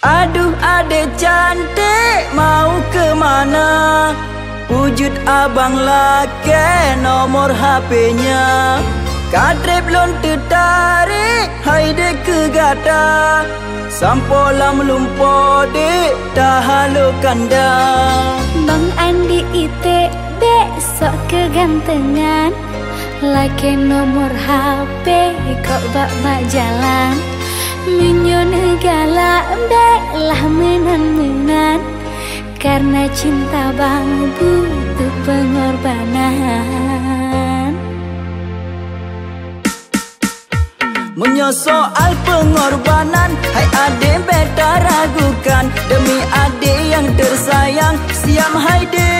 Aduh adik cantik mau ke mana? Wujud abang laki nomor HP-nya Kadre belum tertarik Hai dek ke gata Sampolam lumpo dek Dah halo kanda. Bang Andi ite Besok kegantengan. Laki nomor HP Kok bak-bak jalan Minyon galak Belah menan-menan Karena cinta bang butuh pengorbanan. Menyosoal pengorbanan Hai adik beta ragukan Demi adik yang tersayang Siam hai dek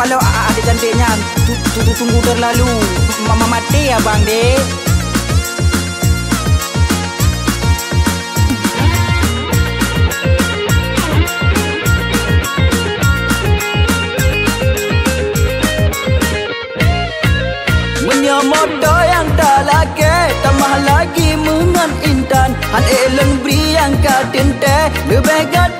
Palo adik cantiknya Tunggu terlalu. Mama mati ya bang dek. Motor yang tak lagi Tambah lagi mengan intan. Han eleng beri yang katente Lebih gade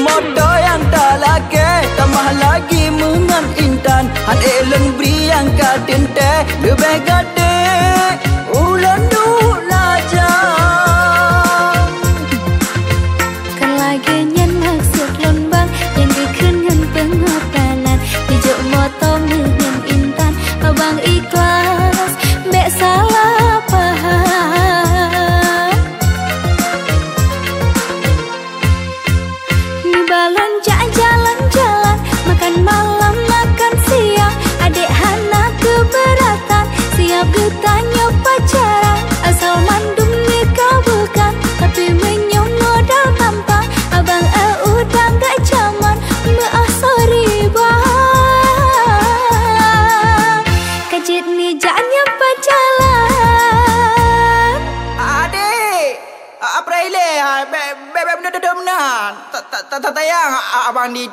motor yang tak lagi Tambah lagi mengan intan. Han eleng beri yang katente Lebih gade Apa ini? Bebe benar-benar Tak tak tayang abang ni